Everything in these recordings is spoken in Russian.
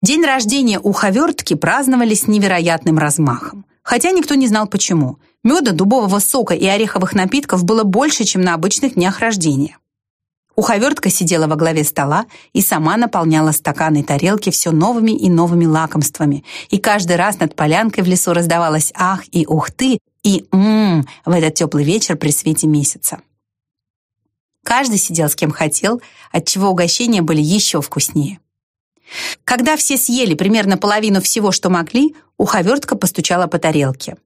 День рождения уховертки праздновали с невероятным размахом. Хотя никто не знал почему. Меда, дубового сока и ореховых напитков было больше, чем на обычных днях рождения. Уховертка сидела во главе стола и сама наполняла стаканы и тарелки все новыми и новыми лакомствами. И каждый раз над полянкой в лесу раздавалось «ах» и «ух ты» и «ммм» в этот теплый вечер при свете месяца. Каждый сидел с кем хотел, отчего угощения были еще вкуснее. Когда все съели примерно половину всего, что могли, уховертка постучала по тарелке.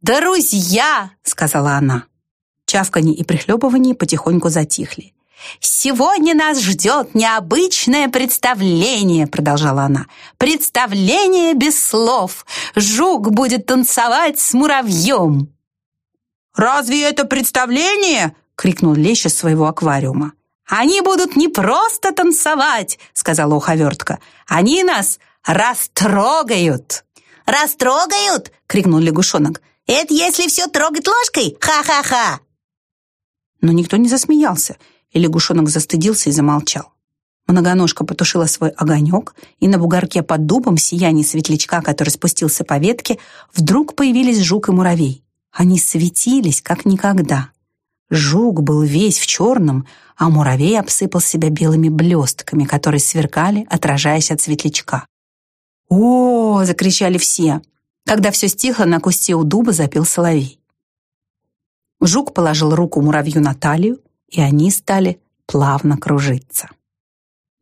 «Друзья!» — сказала она. Чавканье и прихлебывание потихоньку затихли. «Сегодня нас ждет необычное представление», — продолжала она. «Представление без слов. Жук будет танцевать с муравьем». «Разве это представление?» — крикнул Лещ из своего аквариума. «Они будут не просто танцевать», — сказала уховертка. «Они нас растрогают». «Растрогают?» — крикнул лягушонок. «Это если все трогать ложкой? Ха-ха-ха!» Но никто не засмеялся, и лягушонок застыдился и замолчал. Многоножка потушила свой огонек, и на бугорке под дубом, сияние светлячка, который спустился по ветке, вдруг появились жук и муравей. Они светились, как никогда. Жук был весь в черном, а муравей обсыпал себя белыми блестками, которые сверкали, отражаясь от светлячка. «О!» — закричали все. Когда все стихло, на кусте у дуба запел соловей. Жук положил руку муравью на талию, и они стали плавно кружиться.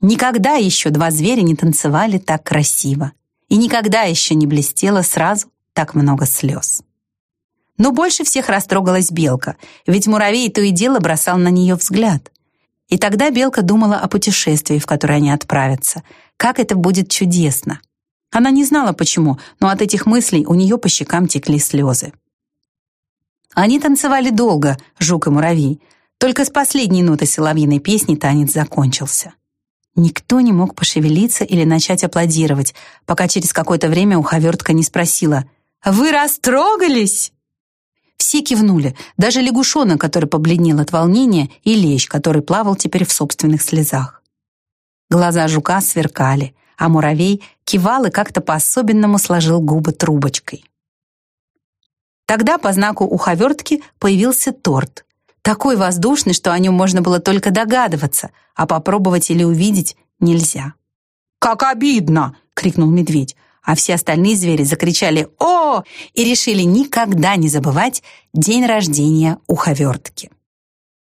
Никогда еще два зверя не танцевали так красиво, и никогда еще не блестело сразу так много слез. Но больше всех растрогалась белка, ведь муравей то и дело бросал на нее взгляд. И тогда белка думала о путешествии, в которое они отправятся. Как это будет чудесно! Она не знала почему, но от этих мыслей у нее по щекам текли слезы. Они танцевали долго, жук и муравей. Только с последней ноты соловьиной песни танец закончился. Никто не мог пошевелиться или начать аплодировать, пока через какое-то время уховертка не спросила «Вы растрогались?» Все кивнули, даже лягушонок, который побледнел от волнения, и лещ, который плавал теперь в собственных слезах. Глаза жука сверкали, а муравей кивал и как-то по-особенному сложил губы трубочкой. Тогда по знаку уховертки появился торт. Такой воздушный, что о нем можно было только догадываться, а попробовать или увидеть нельзя. «Как обидно!» — крикнул медведь а все остальные звери закричали «О!» и решили никогда не забывать день рождения уховертки.